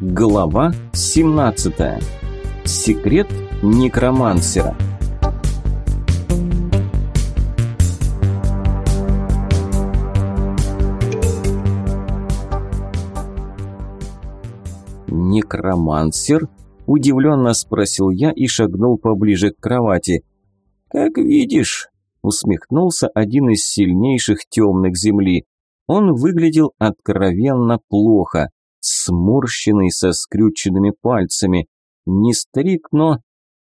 Глава 17. Секрет некромансера. Некромансер? Удивленно спросил я и шагнул поближе к кровати. Как видишь, усмехнулся один из сильнейших темных земли. Он выглядел откровенно плохо сморщенный со скрюченными пальцами. Не старик, но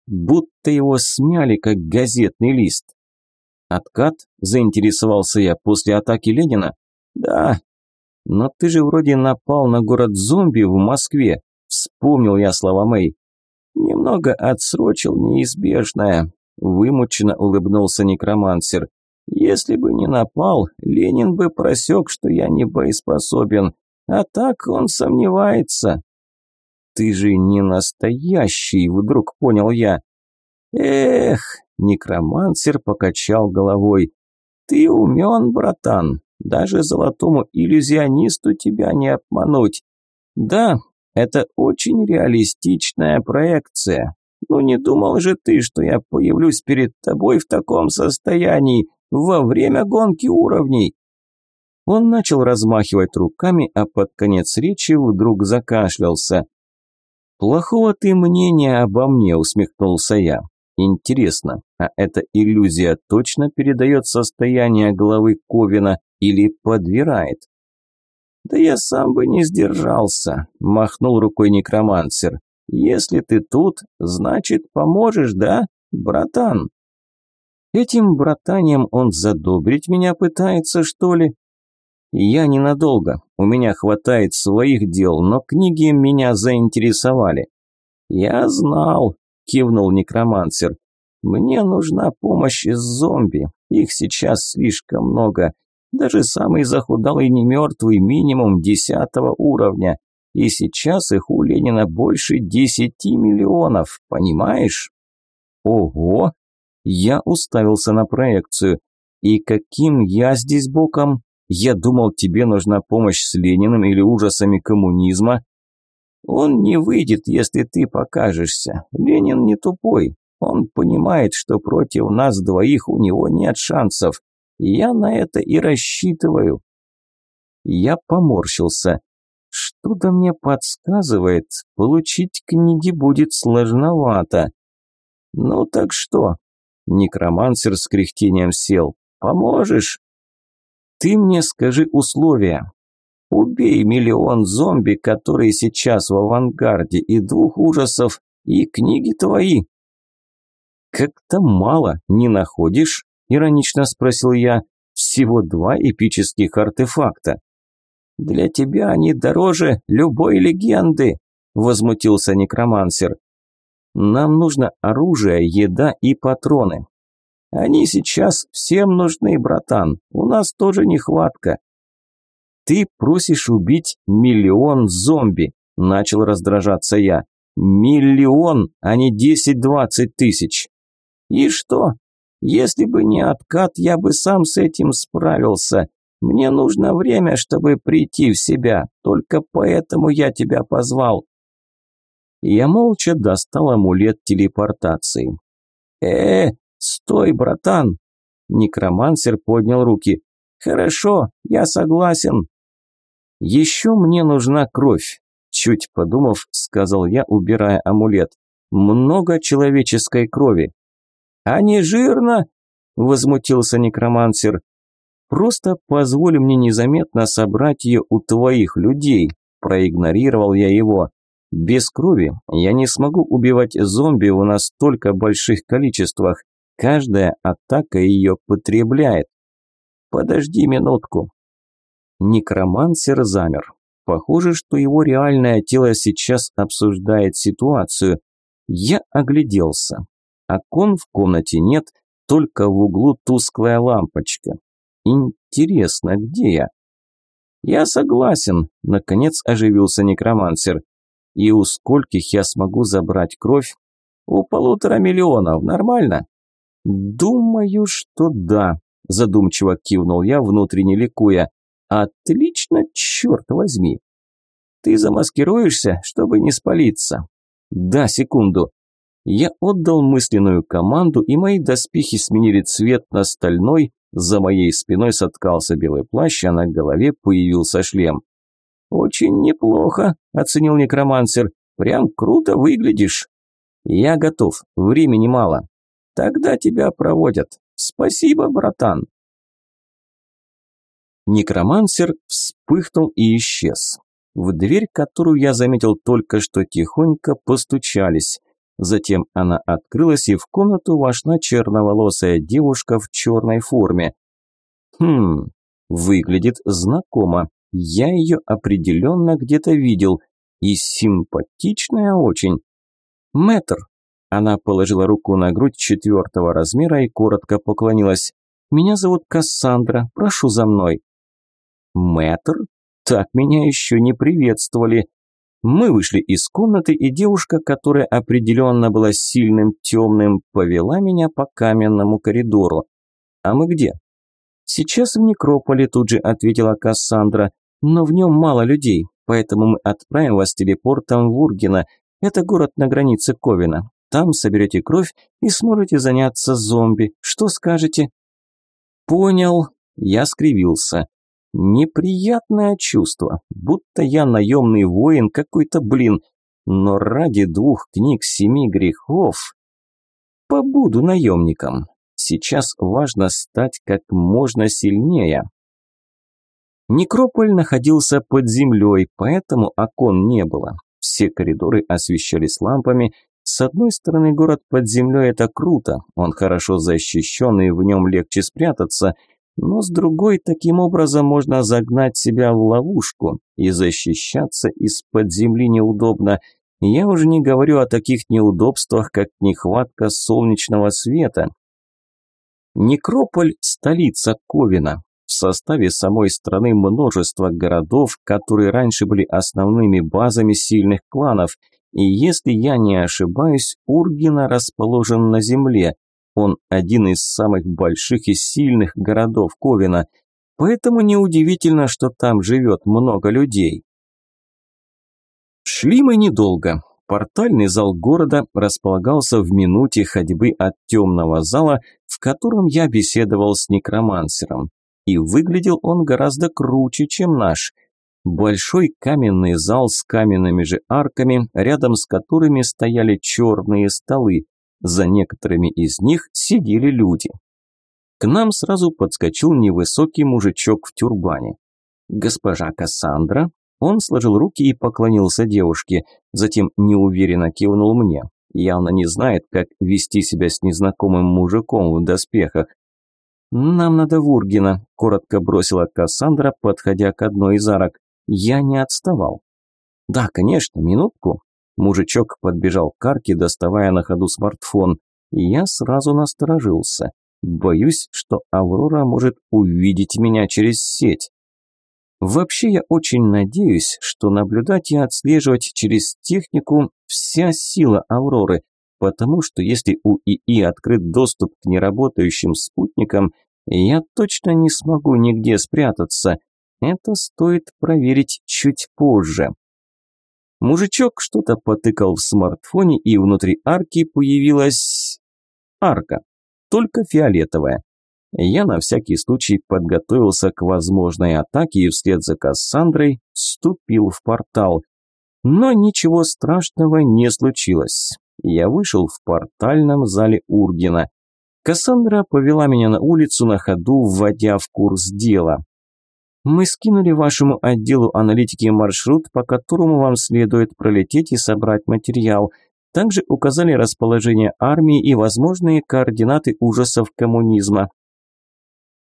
будто его смяли, как газетный лист. «Откат?» – заинтересовался я после атаки Ленина. «Да, но ты же вроде напал на город зомби в Москве», – вспомнил я слова Мэй. «Немного отсрочил неизбежное», – вымученно улыбнулся некромансер. «Если бы не напал, Ленин бы просек, что я не боеспособен, а так он сомневается. Ты же не настоящий, вдруг понял я. Эх, некромансер покачал головой. Ты умен, братан. Даже золотому иллюзионисту тебя не обмануть. Да, это очень реалистичная проекция. Ну не думал же ты, что я появлюсь перед тобой в таком состоянии во время гонки уровней. Он начал размахивать руками, а под конец речи вдруг закашлялся. «Плохого ты мнения обо мне», – усмехнулся я. «Интересно, а эта иллюзия точно передает состояние главы Ковина или подбирает?» «Да я сам бы не сдержался», – махнул рукой некромансер. «Если ты тут, значит, поможешь, да, братан?» Этим братанием он задобрить меня пытается, что ли? Я ненадолго, у меня хватает своих дел, но книги меня заинтересовали. Я знал, кивнул некромансер. Мне нужна помощь из зомби, их сейчас слишком много. Даже самый захудалый немертвый минимум десятого уровня. И сейчас их у Ленина больше десяти миллионов, понимаешь? Ого! Я уставился на проекцию. И каким я здесь боком? Я думал, тебе нужна помощь с Лениным или ужасами коммунизма. Он не выйдет, если ты покажешься. Ленин не тупой. Он понимает, что против нас двоих у него нет шансов. Я на это и рассчитываю. Я поморщился. Что-то мне подсказывает, получить книги будет сложновато. Ну так что? Некромансер с кряхтением сел. Поможешь? Ты мне скажи условия. Убей миллион зомби, которые сейчас в авангарде, и двух ужасов, и книги твои. Как-то мало, не находишь? Иронично спросил я. Всего два эпических артефакта. Для тебя они дороже любой легенды, возмутился некромансер. Нам нужно оружие, еда и патроны. Они сейчас всем нужны, братан. У нас тоже нехватка. Ты просишь убить миллион зомби, начал раздражаться я. Миллион, а не десять-двадцать тысяч. И что? Если бы не откат, я бы сам с этим справился. Мне нужно время, чтобы прийти в себя. Только поэтому я тебя позвал. Я молча достал амулет телепортации. Э, «Стой, братан!» Некромансер поднял руки. «Хорошо, я согласен». «Еще мне нужна кровь», – чуть подумав, сказал я, убирая амулет. «Много человеческой крови». «А не жирно?» – возмутился некромансер. «Просто позволь мне незаметно собрать ее у твоих людей», – проигнорировал я его. «Без крови я не смогу убивать зомби в настолько больших количествах. Каждая атака ее потребляет. Подожди минутку. Некромансер замер. Похоже, что его реальное тело сейчас обсуждает ситуацию. Я огляделся. Окон в комнате нет, только в углу тусклая лампочка. Интересно, где я? Я согласен, наконец оживился некромансер. И у скольких я смогу забрать кровь? У полутора миллионов, нормально? «Думаю, что да», – задумчиво кивнул я, внутренне ликуя. «Отлично, черт возьми!» Ты замаскируешься, чтобы не спалиться?» «Да, секунду». Я отдал мысленную команду, и мои доспехи сменили цвет на стальной, за моей спиной соткался белый плащ, а на голове появился шлем. «Очень неплохо», – оценил некромансер. «Прям круто выглядишь». «Я готов, времени мало». «Тогда тебя проводят. Спасибо, братан». Некромансер вспыхнул и исчез. В дверь, которую я заметил только что тихонько, постучались. Затем она открылась, и в комнату вошла черноволосая девушка в черной форме. Хм, выглядит знакомо. Я ее определенно где-то видел. И симпатичная очень. Мэтр. Она положила руку на грудь четвертого размера и коротко поклонилась. «Меня зовут Кассандра, прошу за мной». «Мэтр? Так меня еще не приветствовали. Мы вышли из комнаты, и девушка, которая определенно была сильным темным, повела меня по каменному коридору. «А мы где?» «Сейчас в Некрополе», – тут же ответила Кассандра, – «но в нем мало людей, поэтому мы отправим вас телепортом в Ургина. Это город на границе Ковина. Там соберете кровь и сможете заняться зомби. Что скажете?» «Понял», – я скривился. Неприятное чувство, будто я наемный воин какой-то, блин, но ради двух книг семи грехов побуду наемником. Сейчас важно стать как можно сильнее. Некрополь находился под землей, поэтому окон не было. Все коридоры освещались лампами. С одной стороны, город под землей – это круто, он хорошо защищен и в нем легче спрятаться – но с другой, таким образом можно загнать себя в ловушку, и защищаться из-под земли неудобно. Я уже не говорю о таких неудобствах, как нехватка солнечного света. Некрополь – столица Ковина. В составе самой страны множество городов, которые раньше были основными базами сильных кланов. И если я не ошибаюсь, Ургина расположен на земле – он один из самых больших и сильных городов Ковина, поэтому неудивительно, что там живет много людей. Шли мы недолго. Портальный зал города располагался в минуте ходьбы от темного зала, в котором я беседовал с некромансером. И выглядел он гораздо круче, чем наш. Большой каменный зал с каменными же арками, рядом с которыми стояли черные столы. За некоторыми из них сидели люди. К нам сразу подскочил невысокий мужичок в тюрбане. «Госпожа Кассандра?» Он сложил руки и поклонился девушке, затем неуверенно кивнул мне. Явно не знает, как вести себя с незнакомым мужиком в доспехах. «Нам надо в Ургина», – коротко бросила Кассандра, подходя к одной из арок. Я не отставал. «Да, конечно, минутку». Мужичок подбежал к арке, доставая на ходу смартфон, и я сразу насторожился. Боюсь, что Аврора может увидеть меня через сеть. Вообще я очень надеюсь, что наблюдать и отслеживать через технику вся сила Авроры, потому что если у ИИ открыт доступ к неработающим спутникам, я точно не смогу нигде спрятаться. Это стоит проверить чуть позже. Мужичок что-то потыкал в смартфоне, и внутри арки появилась... арка, только фиолетовая. Я на всякий случай подготовился к возможной атаке и вслед за Кассандрой вступил в портал. Но ничего страшного не случилось. Я вышел в портальном зале Ургина. Кассандра повела меня на улицу на ходу, вводя в курс дела. Мы скинули вашему отделу аналитики маршрут, по которому вам следует пролететь и собрать материал. Также указали расположение армии и возможные координаты ужасов коммунизма.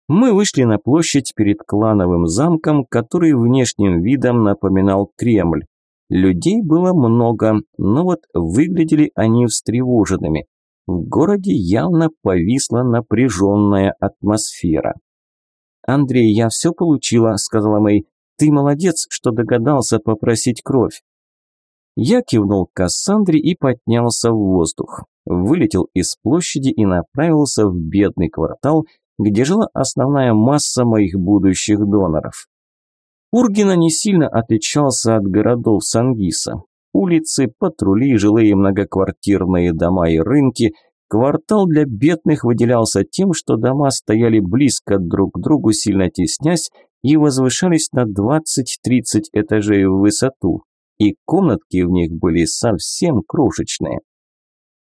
Мы вышли на площадь перед клановым замком, который внешним видом напоминал Кремль. Людей было много, но вот выглядели они встревоженными. В городе явно повисла напряженная атмосфера. «Андрей, я все получила», – сказала Мэй. «Ты молодец, что догадался попросить кровь». Я кивнул Кассандре и поднялся в воздух. Вылетел из площади и направился в бедный квартал, где жила основная масса моих будущих доноров. Ургина не сильно отличался от городов Сангиса. Улицы, патрули, жилые многоквартирные дома и рынки. Квартал для бедных выделялся тем, что дома стояли близко друг к другу, сильно теснясь, и возвышались на 20-30 этажей в высоту. И комнатки в них были совсем крошечные.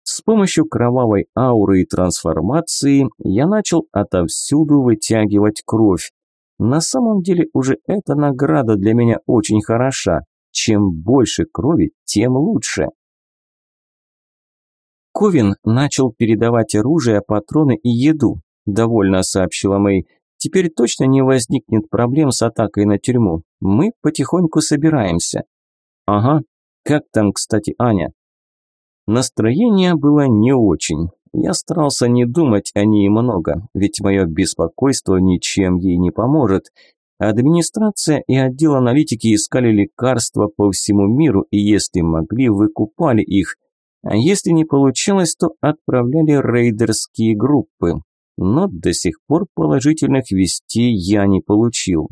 С помощью кровавой ауры и трансформации я начал отовсюду вытягивать кровь. На самом деле уже эта награда для меня очень хороша. Чем больше крови, тем лучше. Ковин начал передавать оружие, патроны и еду, довольно сообщила Мэй. Теперь точно не возникнет проблем с атакой на тюрьму. Мы потихоньку собираемся. Ага. Как там, кстати, Аня? Настроение было не очень. Я старался не думать о ней много, ведь мое беспокойство ничем ей не поможет. Администрация и отдел аналитики искали лекарства по всему миру и, если могли, выкупали их. А если не получалось, то отправляли рейдерские группы. Но до сих пор положительных вестей я не получил.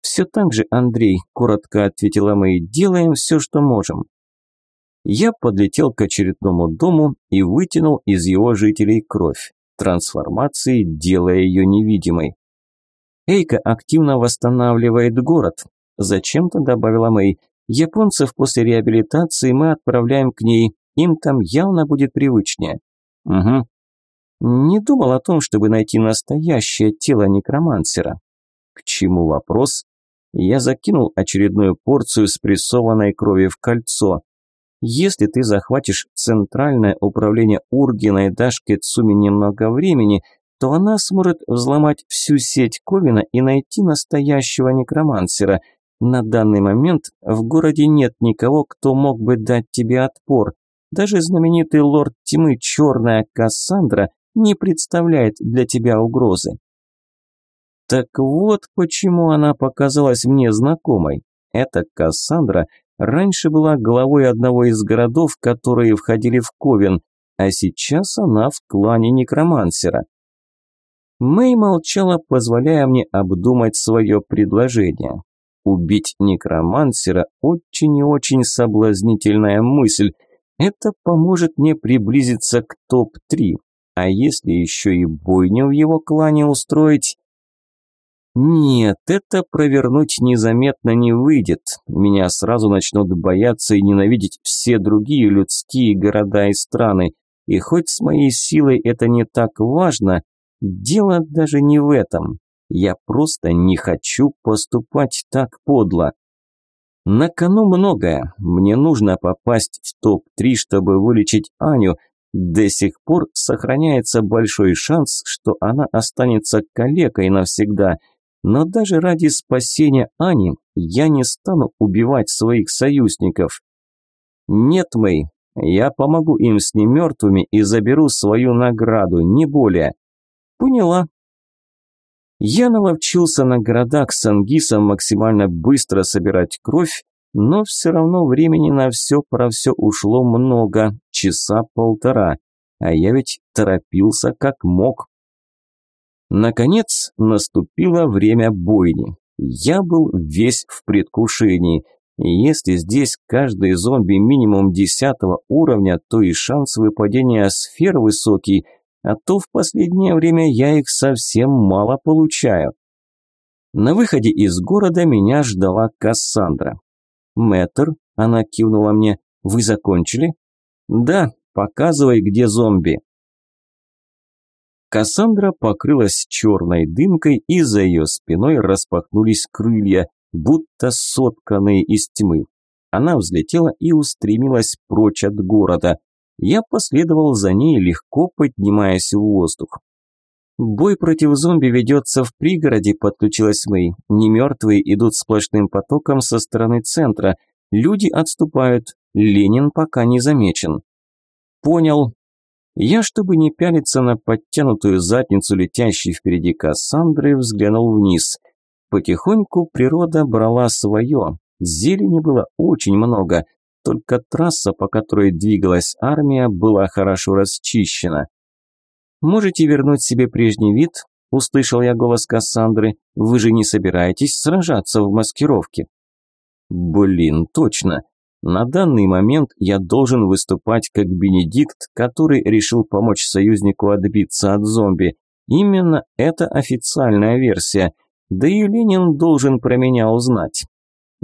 «Все так же, Андрей», – коротко ответила Мэй, – «делаем все, что можем». Я подлетел к очередному дому и вытянул из его жителей кровь, трансформацией делая ее невидимой. Эйка активно восстанавливает город. Зачем-то добавила Мэй. Японцев после реабилитации мы отправляем к ней. Им там явно будет привычнее. Угу. Не думал о том, чтобы найти настоящее тело некромансера. К чему вопрос? Я закинул очередную порцию спрессованной крови в кольцо. Если ты захватишь центральное управление Ургина и дашь Кецуми немного времени, то она сможет взломать всю сеть Ковина и найти настоящего некромансера. На данный момент в городе нет никого, кто мог бы дать тебе отпор. Даже знаменитый лорд тьмы Черная Кассандра не представляет для тебя угрозы. Так вот почему она показалась мне знакомой. Эта Кассандра раньше была главой одного из городов, которые входили в Ковен, а сейчас она в клане Некромансера. Мэй молчала, позволяя мне обдумать свое предложение. Убить некромансера – очень и очень соблазнительная мысль. Это поможет мне приблизиться к топ-3. А если еще и бойню в его клане устроить? Нет, это провернуть незаметно не выйдет. Меня сразу начнут бояться и ненавидеть все другие людские города и страны. И хоть с моей силой это не так важно, дело даже не в этом. Я просто не хочу поступать так подло. На кону многое. Мне нужно попасть в топ-3, чтобы вылечить Аню, до сих пор сохраняется большой шанс, что она останется калекой навсегда. Но даже ради спасения Ани я не стану убивать своих союзников. Нет, Мэй, я помогу им с немертвыми и заберу свою награду, не более. Поняла. Я наловчился на городах с Ангисом максимально быстро собирать кровь, но все равно времени на все про все ушло много, часа полтора, а я ведь торопился как мог. Наконец наступило время бойни. Я был весь в предвкушении. Если здесь каждый зомби минимум десятого уровня, то и шанс выпадения сфер высокий, а то в последнее время я их совсем мало получаю. На выходе из города меня ждала Кассандра. «Мэтр», – она кивнула мне, – «вы закончили?» «Да, показывай, где зомби». Кассандра покрылась черной дымкой, и за ее спиной распахнулись крылья, будто сотканные из тьмы. Она взлетела и устремилась прочь от города. Я последовал за ней, легко поднимаясь в воздух. «Бой против зомби ведется в пригороде», – подключилась Мэй. «Немертвые идут сплошным потоком со стороны центра. Люди отступают. Ленин пока не замечен». «Понял». Я, чтобы не пялиться на подтянутую задницу летящей впереди Кассандры, взглянул вниз. Потихоньку природа брала свое. Зелени было очень много, только трасса, по которой двигалась армия, была хорошо расчищена. Можете вернуть себе прежний вид? услышал я голос Кассандры. «Вы же не собираетесь сражаться в маскировке?» «Блин, точно. На данный момент я должен выступать как Бенедикт, который решил помочь союзнику отбиться от зомби. Именно это официальная версия. Да и Ленин должен про меня узнать.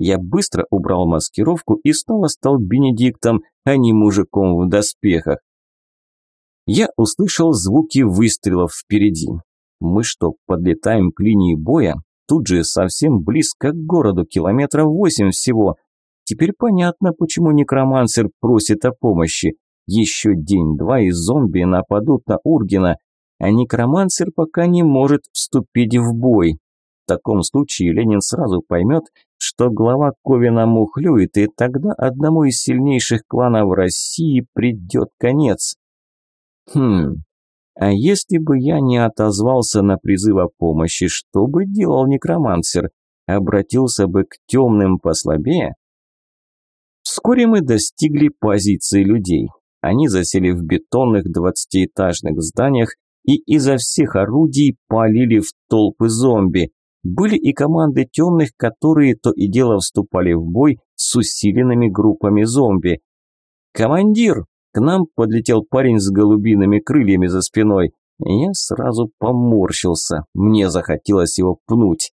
Я быстро убрал маскировку и снова стал Бенедиктом, а не мужиком в доспехах. Я услышал звуки выстрелов впереди. Мы что, подлетаем к линии боя? Тут же совсем близко к городу, километров восемь всего. Теперь понятно, почему некромансер просит о помощи. Еще день-два и зомби нападут на Ургена, а некромансер пока не может вступить в бой. В таком случае Ленин сразу поймет, что глава Ковина мухлюет, и тогда одному из сильнейших кланов России придет конец. Хм, а если бы я не отозвался на призыв о помощи, что бы делал некромансер? Обратился бы к темным послабее? Вскоре мы достигли позиции людей. Они засели в бетонных двадцатиэтажных зданиях и изо всех орудий полили в толпы зомби. Были и команды темных, которые то и дело вступали в бой с усиленными группами зомби. «Командир!» К нам подлетел парень с голубиными крыльями за спиной. Я сразу поморщился, мне захотелось его пнуть.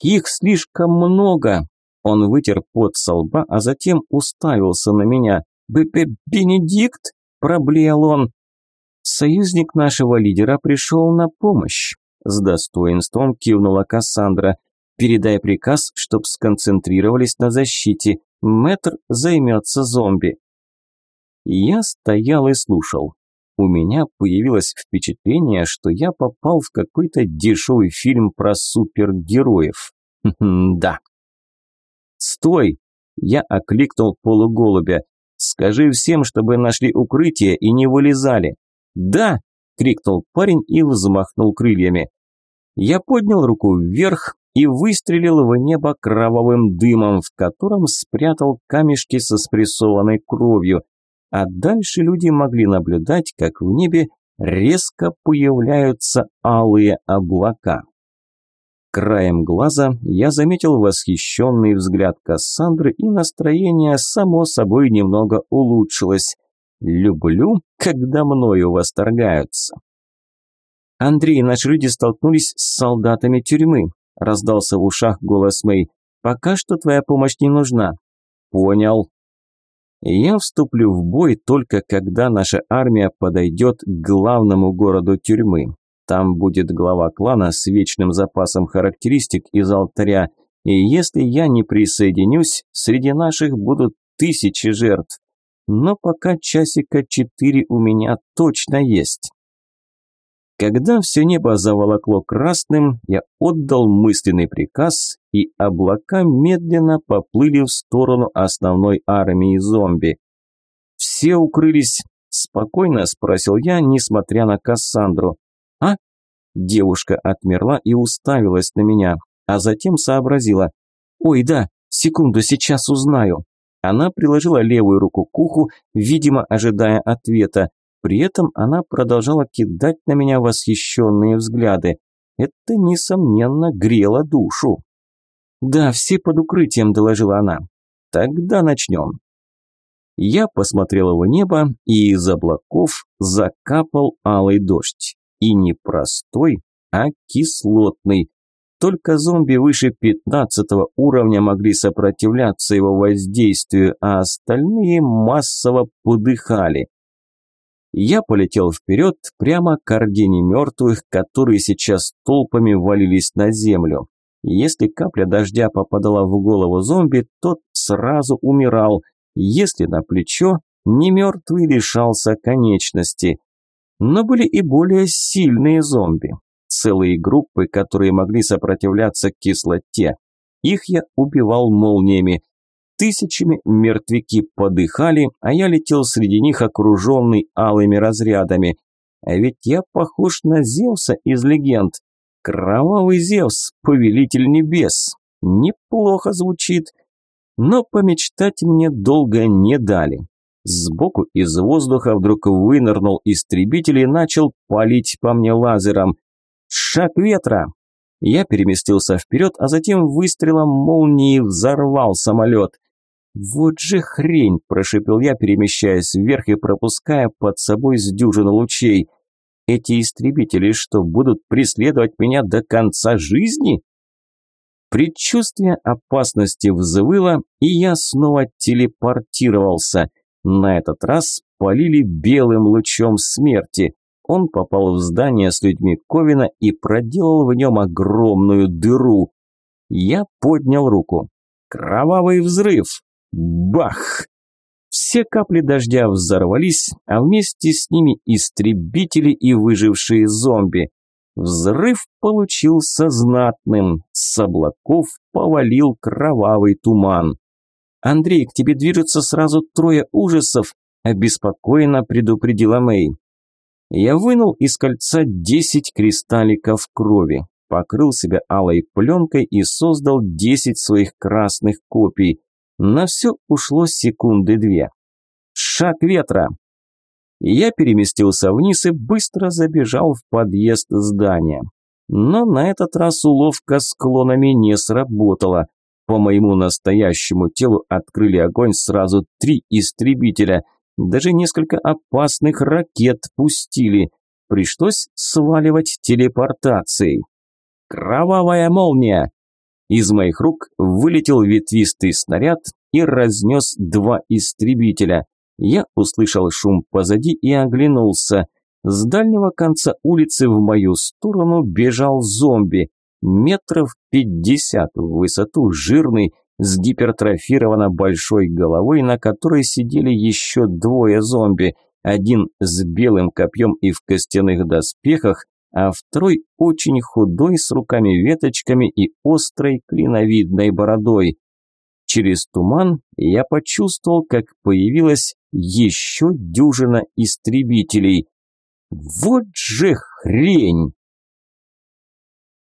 «Их слишком много!» Он вытер пот со лба, а затем уставился на меня. «Б-б «Бенедикт?» – проблеял он. «Союзник нашего лидера пришел на помощь», – с достоинством кивнула Кассандра. «Передай приказ, чтоб сконцентрировались на защите. Мэтр займется зомби». Я стоял и слушал. У меня появилось впечатление, что я попал в какой-то дешевый фильм про супергероев. Да. «Стой!» – я окликнул полуголубя. «Скажи всем, чтобы нашли укрытие и не вылезали». «Да!» – крикнул парень и взмахнул крыльями. Я поднял руку вверх и выстрелил в небо кровавым дымом, в котором спрятал камешки со спрессованной кровью – а дальше люди могли наблюдать, как в небе резко появляются алые облака. Краем глаза я заметил восхищенный взгляд Кассандры, и настроение само собой немного улучшилось. Люблю, когда мною восторгаются. Андрей, наши люди столкнулись с солдатами тюрьмы. Раздался в ушах голос Мэй. Пока что твоя помощь не нужна. Понял, я вступлю в бой только когда наша армия подойдет к главному городу тюрьмы. Там будет глава клана с вечным запасом характеристик из алтаря, и если я не присоединюсь, среди наших будут тысячи жертв. Но пока часика четыре у меня точно есть. Когда все небо заволокло красным, я отдал мысленный приказ, и облака медленно поплыли в сторону основной армии зомби. «Все укрылись?» – спокойно спросил я, несмотря на Кассандру. «А?» Девушка отмерла и уставилась на меня, а затем сообразила. «Ой, да, секунду, сейчас узнаю». Она приложила левую руку к уху, видимо, ожидая ответа. При этом она продолжала кидать на меня восхищенные взгляды. Это, несомненно, грело душу. «Да, все под укрытием», – доложила она. «Тогда начнем». Я посмотрел в небо, и из облаков закапал алый дождь. И не простой, а кислотный. Только зомби выше пятнадцатого уровня могли сопротивляться его воздействию, а остальные массово подыхали. Я полетел вперед, прямо к ордене мертвых, которые сейчас толпами валились на землю. Если капля дождя попадала в голову зомби, тот сразу умирал. Если на плечо, не мертвый лишался конечности. Но были и более сильные зомби. Целые группы, которые могли сопротивляться кислоте. Их я убивал молниями. Тысячами мертвяки подыхали, а я летел среди них, окруженный алыми разрядами. А ведь я похож на Зевса из легенд. Кровавый Зевс, повелитель небес. Неплохо звучит. Но помечтать мне долго не дали. Сбоку из воздуха вдруг вынырнул истребитель и начал палить по мне лазером. Шаг ветра! Я переместился вперед, а затем выстрелом молнии взорвал самолет. «Вот же хрень!» – прошипел я, перемещаясь вверх и пропуская под собой с дюжины лучей. «Эти истребители что, будут преследовать меня до конца жизни?» Предчувствие опасности взвыло, и я снова телепортировался. На этот раз полили белым лучом смерти. Он попал в здание с людьми Ковина и проделал в нем огромную дыру. Я поднял руку. Кровавый взрыв! Бах! Все капли дождя взорвались, а вместе с ними истребители и выжившие зомби. Взрыв получился знатным, с облаков повалил кровавый туман. «Андрей, к тебе движутся сразу трое ужасов», – обеспокоенно предупредила Мэй. Я вынул из кольца десять кристалликов крови, покрыл себя алой пленкой и создал десять своих красных копий. На все ушло секунды две. Шаг ветра. Я переместился вниз и быстро забежал в подъезд здания. Но на этот раз уловка с клонами не сработала. По моему настоящему телу открыли огонь сразу три истребителя. Даже несколько опасных ракет пустили. Пришлось сваливать телепортацией. Кровавая молния! Из моих рук вылетел ветвистый снаряд и разнес два истребителя. Я услышал шум позади и оглянулся. С дальнего конца улицы в мою сторону бежал зомби. Метров пятьдесят в высоту, жирный, с гипертрофированно большой головой, на которой сидели еще двое зомби. Один с белым копьем и в костяных доспехах, а второй очень худой, с руками-веточками и острой клиновидной бородой. Через туман я почувствовал, как появилась еще дюжина истребителей. Вот же хрень!